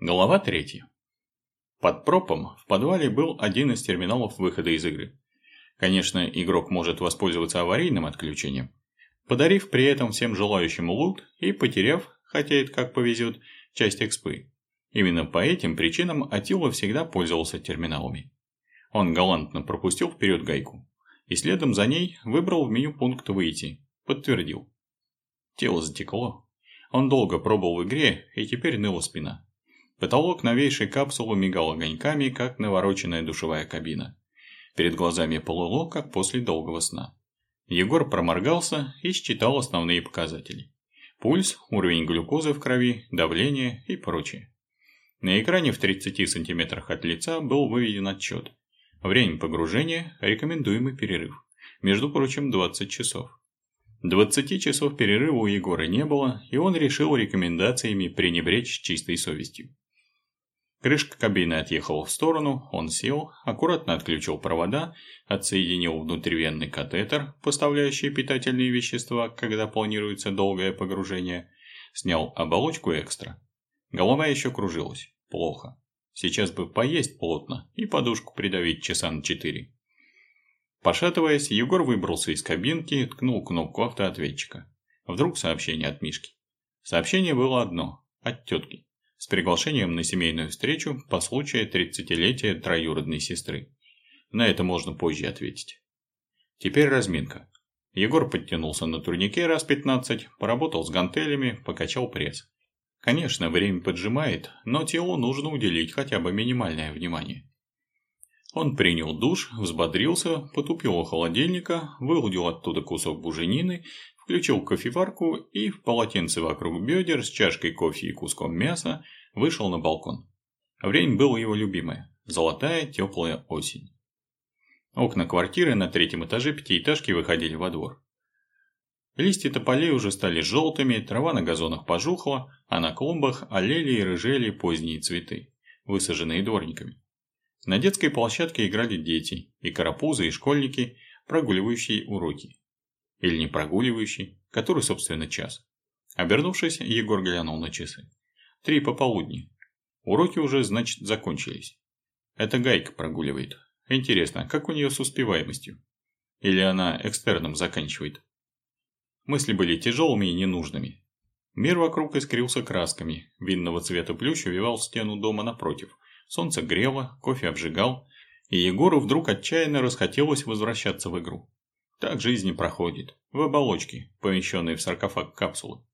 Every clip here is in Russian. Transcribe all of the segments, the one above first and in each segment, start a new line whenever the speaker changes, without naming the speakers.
Глава 3. Под пропом в подвале был один из терминалов выхода из игры. Конечно, игрок может воспользоваться аварийным отключением, подарив при этом всем желающим лут и потеряв, хотя это как повезет, часть экспы. Именно по этим причинам Атила всегда пользовался терминалами. Он галантно пропустил вперед гайку и следом за ней выбрал в меню пункт «Выйти», подтвердил. Тело затекло. Он долго пробовал в игре и теперь ныла спина. Потолок новейшей капсулы мигал огоньками, как навороченная душевая кабина. Перед глазами полуло, как после долгого сна. Егор проморгался и считал основные показатели. Пульс, уровень глюкозы в крови, давление и прочее. На экране в 30 сантиметрах от лица был выведен отчет. Время погружения, рекомендуемый перерыв. Между прочим, 20 часов. 20 часов перерыва у Егора не было, и он решил рекомендациями пренебречь чистой совестью. Крышка кабины отъехала в сторону, он сел, аккуратно отключил провода, отсоединил внутривенный катетер, поставляющий питательные вещества, когда планируется долгое погружение, снял оболочку экстра. Голова еще кружилась. Плохо. Сейчас бы поесть плотно и подушку придавить часа на четыре. Пошатываясь, Егор выбрался из кабинки ткнул кнопку автоответчика. Вдруг сообщение от Мишки. Сообщение было одно, от тетки с приглашением на семейную встречу по случаю 30-летия троюродной сестры. На это можно позже ответить. Теперь разминка. Егор подтянулся на турнике раз 15, поработал с гантелями, покачал пресс. Конечно, время поджимает, но телу нужно уделить хотя бы минимальное внимание. Он принял душ, взбодрился, потупил у холодильника, выудил оттуда кусок буженины включил кофеварку и в полотенце вокруг бедер с чашкой кофе и куском мяса вышел на балкон. Время было его любимое – золотая теплая осень. Окна квартиры на третьем этаже пятиэтажки выходили во двор. Листья тополей уже стали желтыми, трава на газонах пожухла, а на клумбах олели и рыжели поздние цветы, высаженные дворниками. На детской площадке играли дети, и карапузы, и школьники, прогуливающие уроки. Или не прогуливающий, который, собственно, час. Обернувшись, Егор глянул на часы. Три пополудни. Уроки уже, значит, закончились. Это Гайка прогуливает. Интересно, как у нее с успеваемостью? Или она экстерном заканчивает? Мысли были тяжелыми и ненужными. Мир вокруг искрился красками. Винного цвета плющ увивал стену дома напротив. Солнце грело, кофе обжигал. И Егору вдруг отчаянно расхотелось возвращаться в игру. Так жизнь и проходит, в оболочке, помещенной в саркофаг капсулы.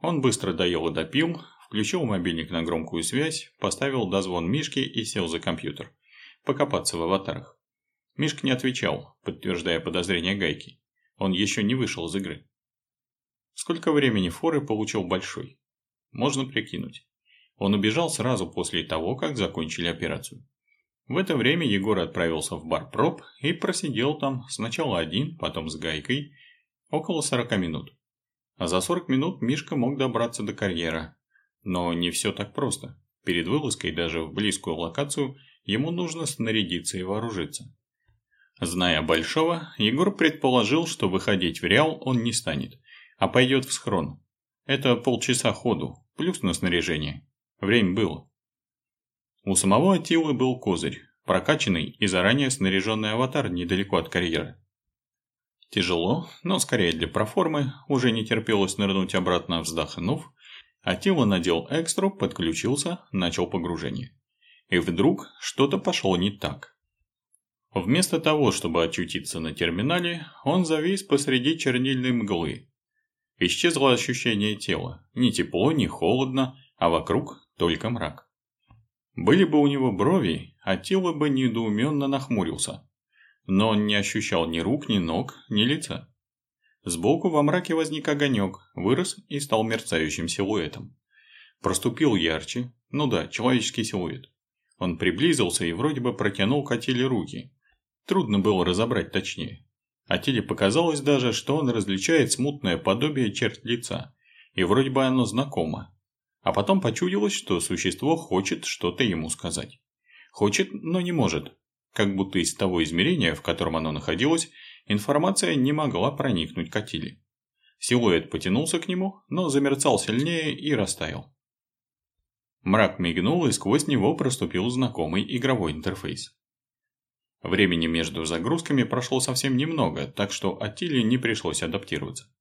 Он быстро доел и допил, включил мобильник на громкую связь, поставил дозвон Мишки и сел за компьютер. Покопаться в аватарах. Мишка не отвечал, подтверждая подозрения Гайки. Он еще не вышел из игры. Сколько времени форы получил Большой? Можно прикинуть. Он убежал сразу после того, как закончили операцию. В это время Егор отправился в бар проб и просидел там сначала один, потом с Гайкой, около 40 минут. А за 40 минут Мишка мог добраться до карьера. Но не все так просто. Перед вылазкой даже в близкую локацию ему нужно снарядиться и вооружиться. Зная Большого, Егор предположил, что выходить в Реал он не станет, а пойдет в схрон. Это полчаса ходу, плюс на снаряжение. Время было. У самого Атилы был козырь, прокачанный и заранее снаряженный аватар недалеко от карьеры. Тяжело, но скорее для проформы, уже не терпелось нырнуть обратно, вздохнув, Атила надел экстру, подключился, начал погружение. И вдруг что-то пошло не так. Вместо того, чтобы очутиться на терминале, он завис посреди чернильной мглы. Исчезло ощущение тела, ни тепло, ни холодно, а вокруг только мрак. Были бы у него брови, Атила бы недоуменно нахмурился. Но он не ощущал ни рук, ни ног, ни лица. Сбоку во мраке возник огонек, вырос и стал мерцающим силуэтом. Проступил ярче, ну да, человеческий силуэт. Он приблизился и вроде бы протянул к Атиле руки. Трудно было разобрать точнее. Атиле показалось даже, что он различает смутное подобие черт лица, и вроде бы оно знакомо, а потом почудилось, что существо хочет что-то ему сказать. Хочет, но не может. Как будто из того измерения, в котором оно находилось, информация не могла проникнуть к Атиле. Силуэт потянулся к нему, но замерцал сильнее и растаял. Мрак мигнул, и сквозь него проступил знакомый игровой интерфейс. Времени между загрузками прошло совсем немного, так что Атиле не пришлось адаптироваться.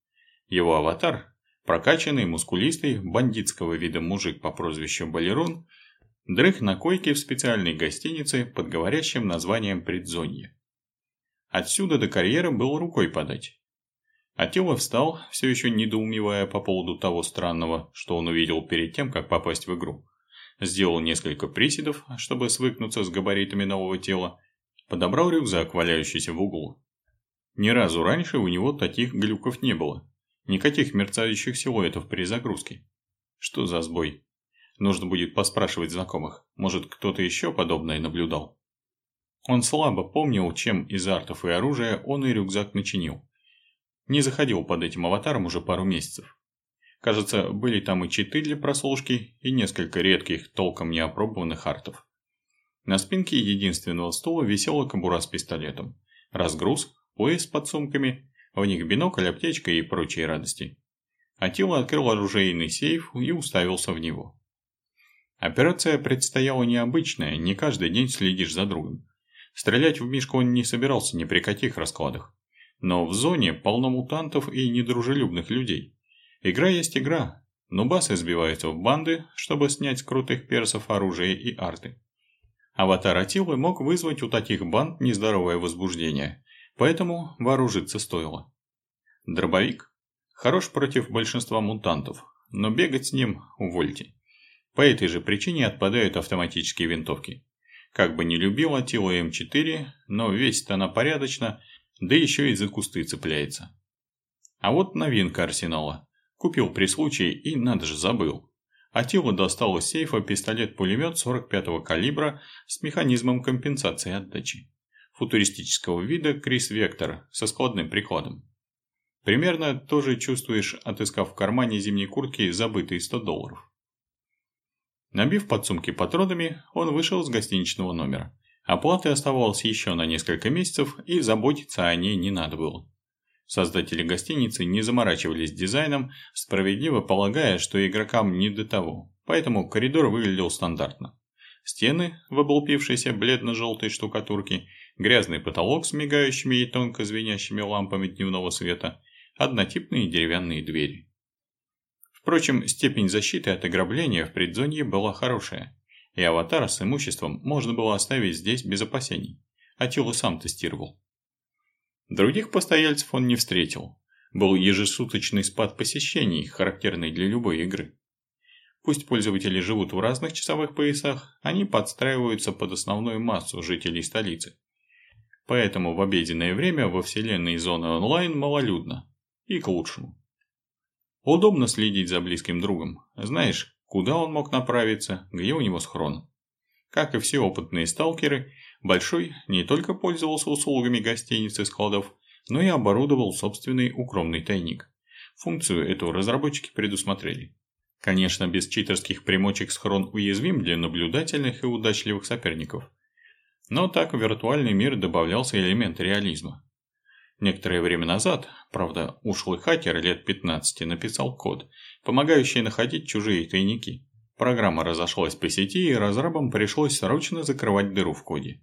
Его аватар, прокачанный, мускулистый, бандитского вида мужик по прозвищу Балерон, дрых на койке в специальной гостинице под говорящим названием «Предзонье». Отсюда до карьеры был рукой подать. Атила встал, все еще недоумевая по поводу того странного, что он увидел перед тем, как попасть в игру. Сделал несколько приседов, чтобы свыкнуться с габаритами нового тела, Подобрал рюкзак, валяющийся в углу. Ни разу раньше у него таких глюков не было. Никаких мерцающих силуэтов при загрузке. Что за сбой? Нужно будет поспрашивать знакомых. Может, кто-то еще подобное наблюдал? Он слабо помнил, чем из артов и оружия он и рюкзак начинил. Не заходил под этим аватаром уже пару месяцев. Кажется, были там и читы для прослушки, и несколько редких, толком не опробованных артов. На спинке единственного стула висела кобура с пистолетом. Разгруз, пояс под сумками, в них бинокль, аптечка и прочие радости. Атила открыл оружейный сейф и уставился в него. Операция предстояла необычная, не каждый день следишь за другом. Стрелять в Мишку он не собирался ни при каких раскладах. Но в зоне полно мутантов и недружелюбных людей. Игра есть игра, но басы сбиваются в банды, чтобы снять с крутых персов оружие и арты. Аватар Атилы мог вызвать у таких банд нездоровое возбуждение, поэтому вооружиться стоило. Дробовик. Хорош против большинства мутантов, но бегать с ним увольте. По этой же причине отпадают автоматические винтовки. Как бы не любил Атила М4, но весит она порядочно, да еще и за кусты цепляется. А вот новинка арсенала. Купил при случае и, надо же, забыл. Атила достал из сейфа пистолет-пулемет 45-го калибра с механизмом компенсации отдачи. Футуристического вида Крис Вектор со складным прикладом. Примерно то же чувствуешь, отыскав в кармане зимней куртки забытые 100 долларов. Набив подсумки патронами, он вышел с гостиничного номера. Оплаты оставалось еще на несколько месяцев, и заботиться о ней не надо было. Создатели гостиницы не заморачивались дизайном, справедливо полагая, что игрокам не до того, поэтому коридор выглядел стандартно. Стены в облупившейся бледно-желтой штукатурке, грязный потолок с мигающими и тонко звенящими лампами дневного света, однотипные деревянные двери. Впрочем, степень защиты от ограбления в предзонье была хорошая, и аватара с имуществом можно было оставить здесь без опасений. Атила сам тестировал. Других постояльцев он не встретил. Был ежесуточный спад посещений, характерный для любой игры. Пусть пользователи живут в разных часовых поясах, они подстраиваются под основную массу жителей столицы. Поэтому в обеденное время во вселенной зоны онлайн малолюдно. И к лучшему. Удобно следить за близким другом. Знаешь, куда он мог направиться, где у него схрон. Как и все опытные сталкеры, Большой не только пользовался услугами гостиниц и складов, но и оборудовал собственный укромный тайник. Функцию эту разработчики предусмотрели. Конечно, без читерских примочек схрон уязвим для наблюдательных и удачливых соперников. Но так в виртуальный мир добавлялся элемент реализма. Некоторое время назад, правда, ушлый хакер лет 15 написал код, помогающий находить чужие тайники. Программа разошлась по сети, и разрабам пришлось срочно закрывать дыру в коде.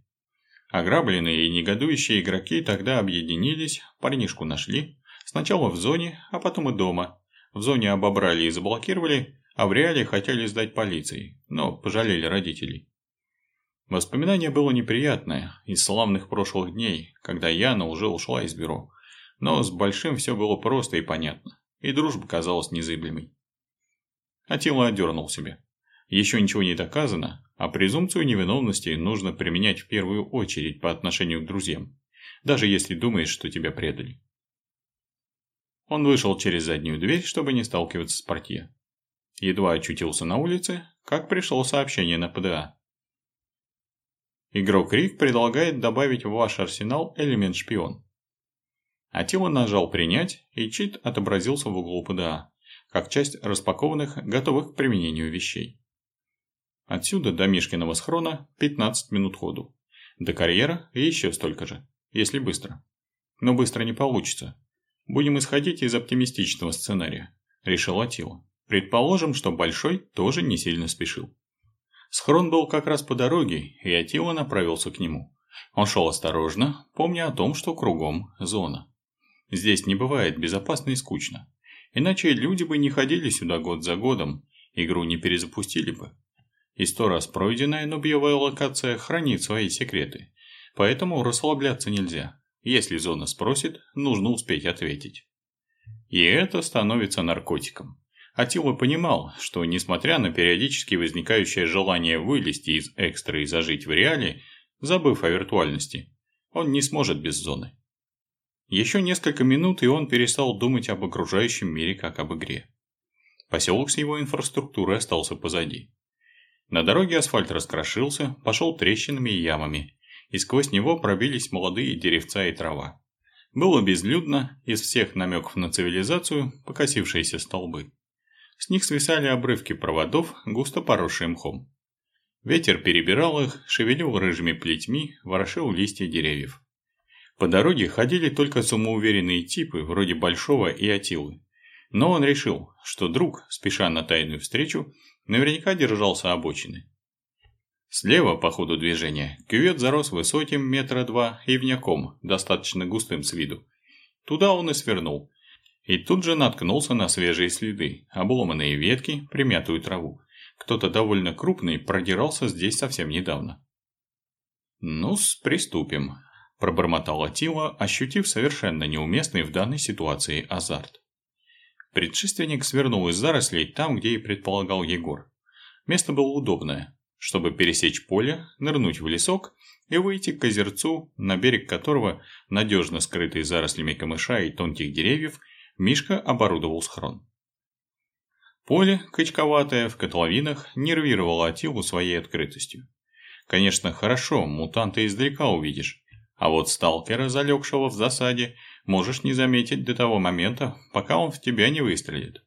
Ограбленные и негодующие игроки тогда объединились, парнишку нашли, сначала в зоне, а потом и дома. В зоне обобрали и заблокировали, а в реале хотели сдать полиции, но пожалели родителей. Воспоминание было неприятное, из славных прошлых дней, когда Яна уже ушла из бюро. Но с Большим все было просто и понятно, и дружба казалась незыблемой. Атила одернул себя. Еще ничего не доказано, а презумпцию невиновности нужно применять в первую очередь по отношению к друзьям, даже если думаешь, что тебя предали. Он вышел через заднюю дверь, чтобы не сталкиваться с портье. Едва очутился на улице, как пришло сообщение на ПДА. Игрок Рик предлагает добавить в ваш арсенал элемент шпион. Атила нажал «Принять», и чит отобразился в углу ПДА, как часть распакованных, готовых к применению вещей. Отсюда до Мишкиного схрона 15 минут ходу. До карьера еще столько же, если быстро. Но быстро не получится. Будем исходить из оптимистичного сценария, решил Атила. Предположим, что Большой тоже не сильно спешил. Схрон был как раз по дороге, и Атила направился к нему. Он шел осторожно, помня о том, что кругом зона. Здесь не бывает безопасно и скучно. Иначе люди бы не ходили сюда год за годом, игру не перезапустили бы. И сто раз пройденная нубьевая локация хранит свои секреты. Поэтому расслабляться нельзя. Если зона спросит, нужно успеть ответить. И это становится наркотиком. Атила понимал, что несмотря на периодически возникающее желание вылезти из экстра и зажить в реале, забыв о виртуальности, он не сможет без зоны. Еще несколько минут, и он перестал думать об окружающем мире как об игре. Поселок с его инфраструктурой остался позади. На дороге асфальт раскрошился, пошел трещинами и ямами, и сквозь него пробились молодые деревца и трава. Было безлюдно, из всех намеков на цивилизацию – покосившиеся столбы. С них свисали обрывки проводов, густо поросшие мхом. Ветер перебирал их, шевелил рыжими плетьми, ворошил листья деревьев. По дороге ходили только самоуверенные типы, вроде Большого и Атилы. Но он решил, что друг, спеша на тайную встречу, наверняка держался обочины. Слева, по ходу движения, кювет зарос высоким метра два и ивняком, достаточно густым с виду. Туда он и свернул. И тут же наткнулся на свежие следы, обломанные ветки, примятую траву. Кто-то довольно крупный продирался здесь совсем недавно. «Ну-с, приступим», – пробормотал Атила, ощутив совершенно неуместный в данной ситуации азарт. Предшественник свернул из зарослей там, где и предполагал Егор. Место было удобное, чтобы пересечь поле, нырнуть в лесок и выйти к озерцу, на берег которого, надежно скрытый зарослями камыша и тонких деревьев, Мишка оборудовал схрон. Поле, качковатое, в котловинах, нервировало Атилу своей открытостью. Конечно, хорошо, мутанта издалека увидишь, а вот сталкера, залегшего в засаде, можешь не заметить до того момента, пока он в тебя не выстрелит.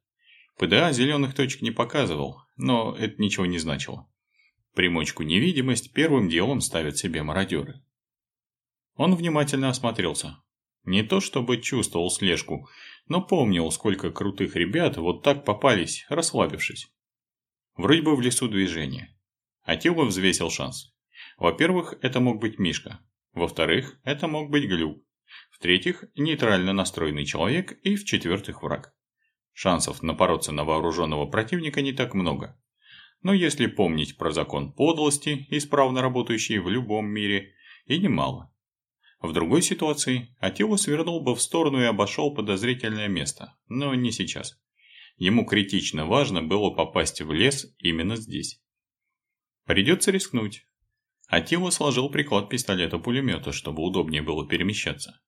ПДА зеленых точек не показывал, но это ничего не значило. Примочку невидимость первым делом ставят себе мародеры. Он внимательно осмотрелся. Не то чтобы чувствовал слежку, но помнил, сколько крутых ребят вот так попались, расслабившись. Вроде бы в лесу движение. Атила взвесил шанс. Во-первых, это мог быть Мишка. Во-вторых, это мог быть глюк. В-третьих, нейтрально настроенный человек. И в-четвертых, враг. Шансов напороться на вооруженного противника не так много. Но если помнить про закон подлости, исправно работающий в любом мире, и немало. В другой ситуации Атилу свернул бы в сторону и обошел подозрительное место, но не сейчас. Ему критично важно было попасть в лес именно здесь. Придется рискнуть. Атила сложил приклад пистолета-пулемета, чтобы удобнее было перемещаться.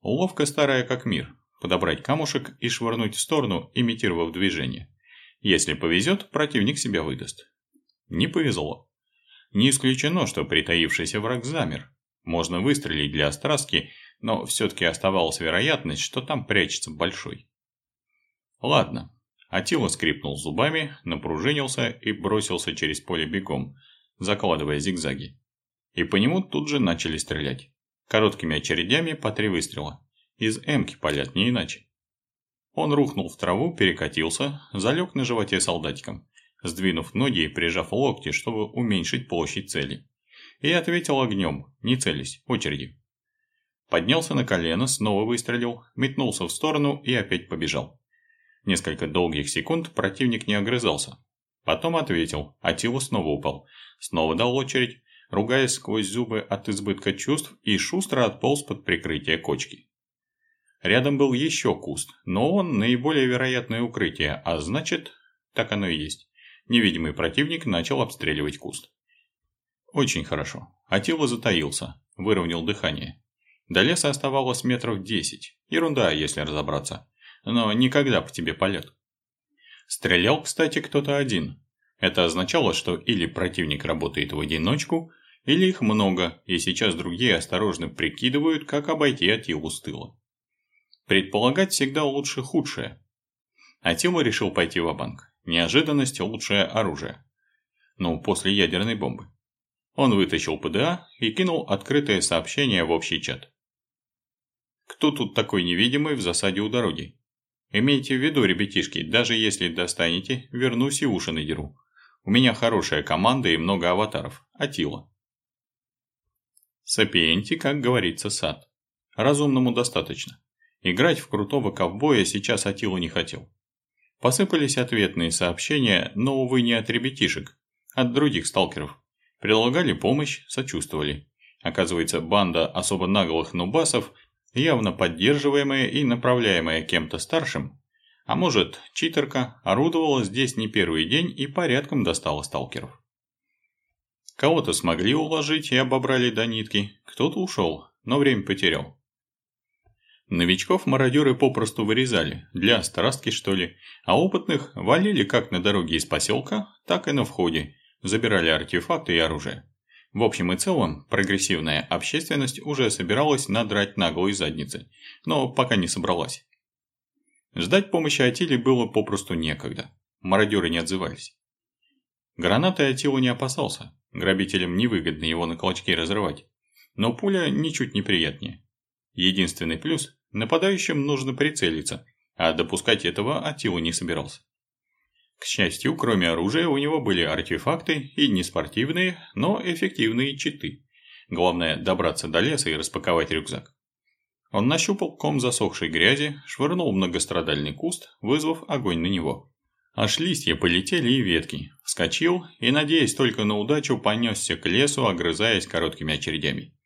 Уловка старая как мир. Подобрать камушек и швырнуть в сторону, имитировав движение. Если повезет, противник себя выдаст. Не повезло. Не исключено, что притаившийся враг замер. Можно выстрелить для острастки, но все-таки оставалась вероятность, что там прячется большой. Ладно. Атила скрипнул зубами, напружинился и бросился через поле бегом – закладывая зигзаги. И по нему тут же начали стрелять. Короткими очередями по три выстрела. Из эмки палят, не иначе. Он рухнул в траву, перекатился, залег на животе солдатиком, сдвинув ноги и прижав локти, чтобы уменьшить площадь цели. И ответил огнем, не целясь, очереди. Поднялся на колено, снова выстрелил, метнулся в сторону и опять побежал. Несколько долгих секунд противник не огрызался. Потом ответил, а Тилу снова упал, Снова дал очередь, ругаясь сквозь зубы от избытка чувств и шустро отполз под прикрытие кочки. Рядом был еще куст, но он наиболее вероятное укрытие, а значит, так оно и есть. Невидимый противник начал обстреливать куст. Очень хорошо. Атила затаился, выровнял дыхание. До леса оставалось метров десять. Ерунда, если разобраться. Но никогда по тебе полет. Стрелял, кстати, кто-то один, это означало, что или противник работает в одиночку, или их много, и сейчас другие осторожно прикидывают, как обойти Атилу с тыла. Предполагать всегда лучше худшее. Атила решил пойти в банк Неожиданность – лучшее оружие. Ну, после ядерной бомбы. Он вытащил ПДА и кинул открытое сообщение в общий чат. Кто тут такой невидимый в засаде у дороги? Имейте в виду, ребятишки, даже если достанете, вернусь и уши надеру. У меня хорошая команда и много аватаров. Атила. Сапиенти, как говорится, сад. Разумному достаточно. Играть в крутого ковбоя сейчас Атила не хотел. Посыпались ответные сообщения, но, увы, не от ребятишек, от других сталкеров. Предлагали помощь, сочувствовали. Оказывается, банда особо наглых нубасов, явно поддерживаемая и направляемая кем-то старшим, а может, читерка, орудовала здесь не первый день и порядком достала сталкеров. Кого-то смогли уложить и обобрали до нитки, кто-то ушел, но время потерял. Новичков мародеры попросту вырезали, для старостки что ли, а опытных валили как на дороге из поселка, так и на входе, забирали артефакты и оружие. В общем и целом, прогрессивная общественность уже собиралась надрать наглые задницы, но пока не собралась. Ждать помощи Атиле было попросту некогда, мародеры не отзывались. Гранатой Атила не опасался, грабителям невыгодно его на клочки разрывать, но пуля ничуть не приятнее. Единственный плюс Нападающим нужно прицелиться, а допускать этого Атила не собирался. К счастью, кроме оружия, у него были артефакты и не спортивные, но эффективные читы. Главное добраться до леса и распаковать рюкзак. Он нащупал ком засохшей грязи, швырнул многострадальный куст, вызвав огонь на него. Аж листья полетели и ветки. Вскочил и, надеясь только на удачу, понесся к лесу, огрызаясь короткими очередями.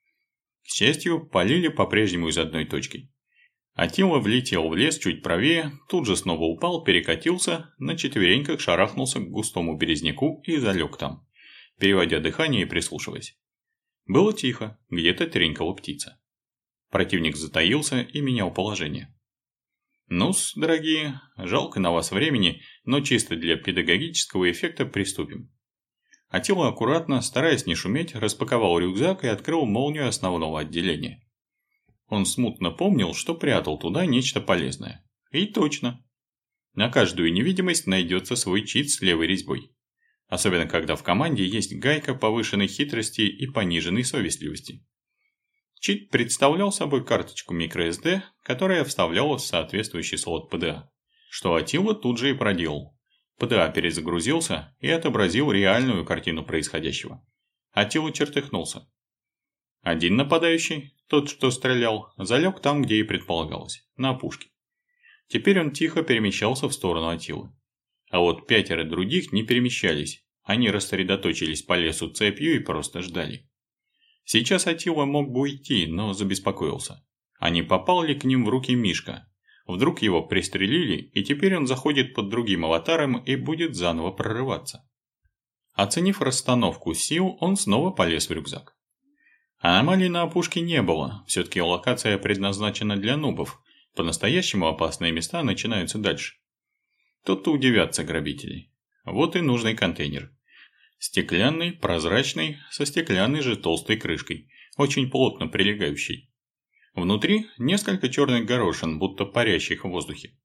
К счастью, полили по-прежнему из одной точки. Атила влетел в лес чуть правее, тут же снова упал, перекатился, на четвереньках шарахнулся к густому березняку и залег там, переводя дыхание и прислушиваясь. Было тихо, где-то тренькала птица. Противник затаился и менял положение. Ну-с, дорогие, жалко на вас времени, но чисто для педагогического эффекта приступим. Атила аккуратно, стараясь не шуметь, распаковал рюкзак и открыл молнию основного отделения. Он смутно помнил, что прятал туда нечто полезное. И точно. На каждую невидимость найдется свой чит с левой резьбой. Особенно, когда в команде есть гайка повышенной хитрости и пониженной совестливости. Чит представлял собой карточку microSD, которая вставлялась в соответствующий слот PDA. Что Атила тут же и проделал. PDA перезагрузился и отобразил реальную картину происходящего. Атила чертыхнулся. Один нападающий, тот, что стрелял, залег там, где и предполагалось, на опушке. Теперь он тихо перемещался в сторону Атилы. А вот пятеро других не перемещались, они рассредоточились по лесу цепью и просто ждали. Сейчас Атила мог бы уйти, но забеспокоился. А не попал ли к ним в руки Мишка? Вдруг его пристрелили, и теперь он заходит под другим аватаром и будет заново прорываться. Оценив расстановку сил, он снова полез в рюкзак. Аномалий на опушке не было, все-таки локация предназначена для нубов, по-настоящему опасные места начинаются дальше. Тут-то удивятся грабители. Вот и нужный контейнер. Стеклянный, прозрачный, со стеклянной же толстой крышкой, очень плотно прилегающий. Внутри несколько черных горошин, будто парящих в воздухе.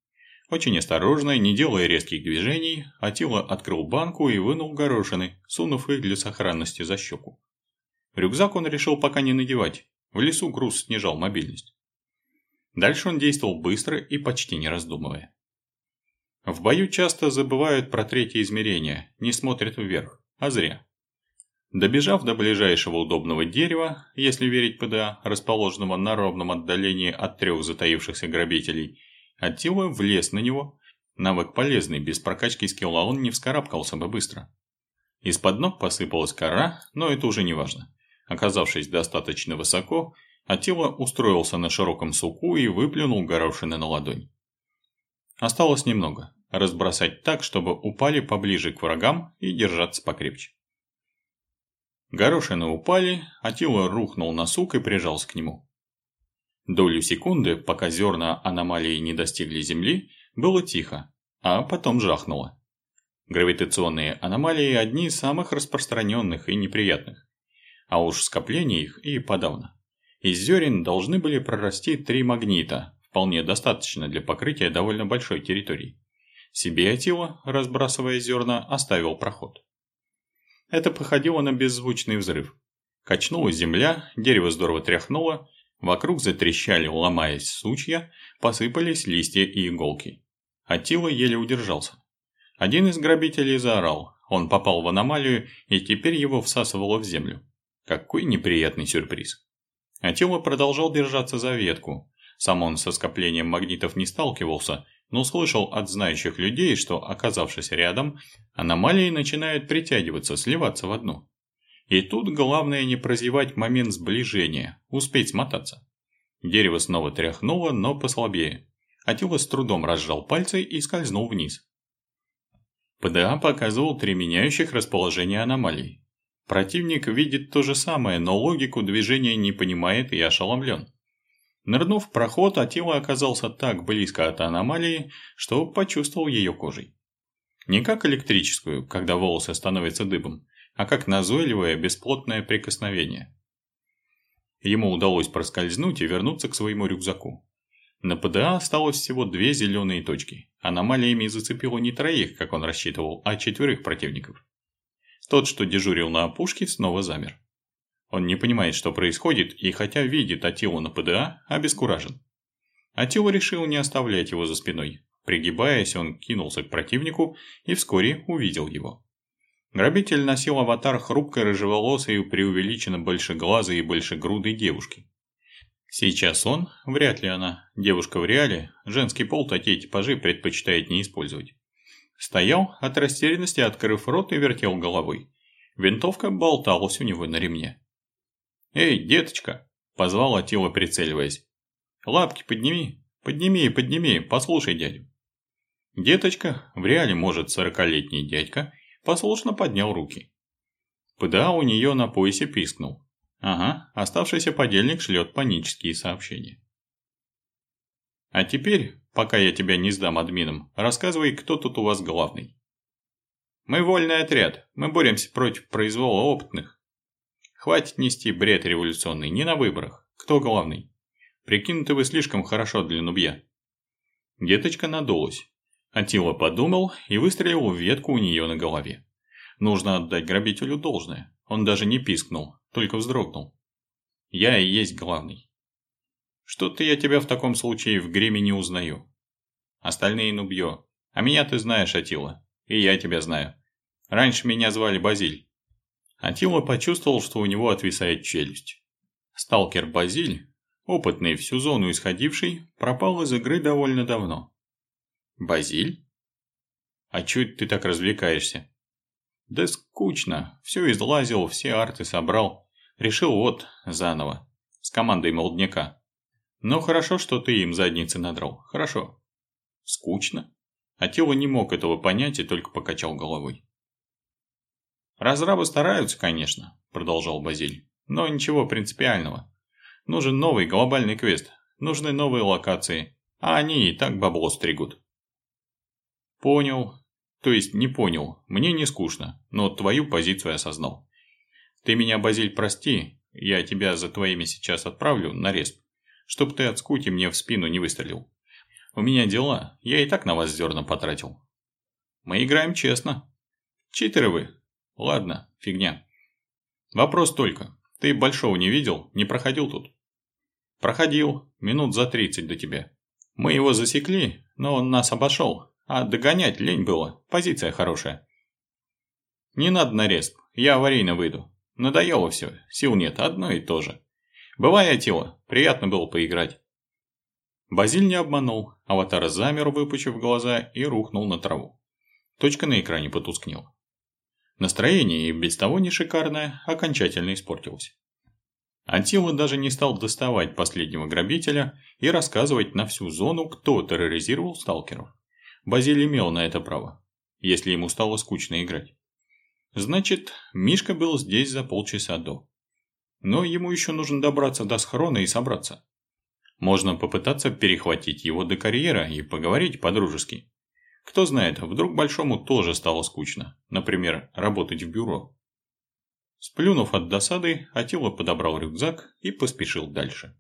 Очень осторожно, не делая резких движений, Атила открыл банку и вынул горошины, сунув их для сохранности за щеку. Рюкзак он решил пока не надевать, в лесу груз снижал мобильность. Дальше он действовал быстро и почти не раздумывая. В бою часто забывают про третье измерение, не смотрят вверх, а зря. Добежав до ближайшего удобного дерева, если верить ПДА, расположенного на ровном отдалении от трех затаившихся грабителей, Аттила влез на него. Навык полезный, без прокачки скилла он не вскарабкался бы быстро. Из-под ног посыпалась кора, но это уже не важно. Оказавшись достаточно высоко, Атила устроился на широком суку и выплюнул горошины на ладонь. Осталось немного. Разбросать так, чтобы упали поближе к врагам и держаться покрепче. Горошины упали, Атила рухнул на сук и прижался к нему. Долю секунды, пока зерна аномалии не достигли земли, было тихо, а потом жахнуло. Гравитационные аномалии – одни из самых распространенных и неприятных а уж скопление их и подавно. Из зерен должны были прорасти три магнита, вполне достаточно для покрытия довольно большой территории. Себе Атила, разбрасывая зерна, оставил проход. Это походило на беззвучный взрыв. Качнула земля, дерево здорово тряхнуло, вокруг затрещали, ломаясь сучья, посыпались листья и иголки. Атила еле удержался. Один из грабителей заорал, Он попал в аномалию, и теперь его всасывало в землю. Какой неприятный сюрприз. Атила продолжал держаться за ветку. Сам он со скоплением магнитов не сталкивался, но слышал от знающих людей, что, оказавшись рядом, аномалии начинают притягиваться, сливаться в одну. И тут главное не прозевать момент сближения, успеть смотаться. Дерево снова тряхнуло, но послабее. Атила с трудом разжал пальцы и скользнул вниз. ПДА показывал три меняющих расположения аномалий. Противник видит то же самое, но логику движения не понимает и ошеломлен. Нырнув в проход, Атила оказался так близко от аномалии, что почувствовал ее кожей. Не как электрическую, когда волосы становятся дыбом, а как назойливое бесплотное прикосновение. Ему удалось проскользнуть и вернуться к своему рюкзаку. На ПДА осталось всего две зеленые точки. Аномалиями зацепило не троих, как он рассчитывал, а четверых противников. Тот, что дежурил на опушке, снова замер. Он не понимает, что происходит, и хотя видит Атилу на ПДА, обескуражен. Атила решил не оставлять его за спиной. Пригибаясь, он кинулся к противнику и вскоре увидел его. Грабитель носил аватар хрупкой рыжеволосой, преувеличенно большеглазой и большегрудой девушки. Сейчас он, вряд ли она, девушка в реале, женский пол такие типажи предпочитает не использовать. Стоял, от растерянности открыв рот и вертел головой. Винтовка болталась у него на ремне. «Эй, деточка!» – позвал Атила, прицеливаясь. «Лапки подними, подними подними, послушай дядю». Деточка, в реале может сорокалетний дядька, послушно поднял руки. ПДА у нее на поясе пискнул. Ага, оставшийся подельник шлет панические сообщения. А теперь, пока я тебя не сдам админам, рассказывай, кто тут у вас главный. Мы вольный отряд, мы боремся против произвола опытных. Хватит нести бред революционный, не на выборах. Кто главный? Прикинуты вы слишком хорошо для нубья. Деточка надулась. Атила подумал и выстрелил в ветку у нее на голове. Нужно отдать грабителю должное. Он даже не пискнул, только вздрогнул. Я и есть главный. Что-то я тебя в таком случае в гриме не узнаю. Остальные нубьё. А меня ты знаешь, Атила. И я тебя знаю. Раньше меня звали Базиль. Атила почувствовал, что у него отвисает челюсть. Сталкер Базиль, опытный всю зону исходивший, пропал из игры довольно давно. Базиль? А чуть ты так развлекаешься? Да скучно. Все излазил, все арты собрал. Решил вот, заново. С командой молодняка. Но хорошо, что ты им задницы надрал. Хорошо. Скучно? А тело не мог этого понять и только покачал головой. «Разрабы стараются, конечно», – продолжал Базиль. «Но ничего принципиального. Нужен новый глобальный квест, нужны новые локации, а они и так бабло стригут». «Понял. То есть не понял. Мне не скучно, но твою позицию осознал. Ты меня, Базиль, прости, я тебя за твоими сейчас отправлю на респ, чтоб ты от скуки мне в спину не выстрелил. У меня дела, я и так на вас зерна потратил. Мы играем честно. Читеры вы. Ладно, фигня. Вопрос только, ты Большого не видел, не проходил тут? Проходил, минут за тридцать до тебя. Мы его засекли, но он нас обошел, а догонять лень было, позиция хорошая. Не надо на я аварийно выйду. Надоело все, сил нет, одно и то же. Бывай, Атила, приятно было поиграть. Базиль не обманул, аватар замер, выпучив глаза, и рухнул на траву. Точка на экране потускнела. Настроение, и без того не шикарное, окончательно испортилось. Антила даже не стал доставать последнего грабителя и рассказывать на всю зону, кто терроризировал сталкеров. Базиль имел на это право, если ему стало скучно играть. Значит, Мишка был здесь за полчаса до. Но ему еще нужно добраться до схрона и собраться. Можно попытаться перехватить его до карьера и поговорить по-дружески. Кто знает, вдруг Большому тоже стало скучно, например, работать в бюро. Сплюнув от досады, Атила подобрал рюкзак и поспешил дальше.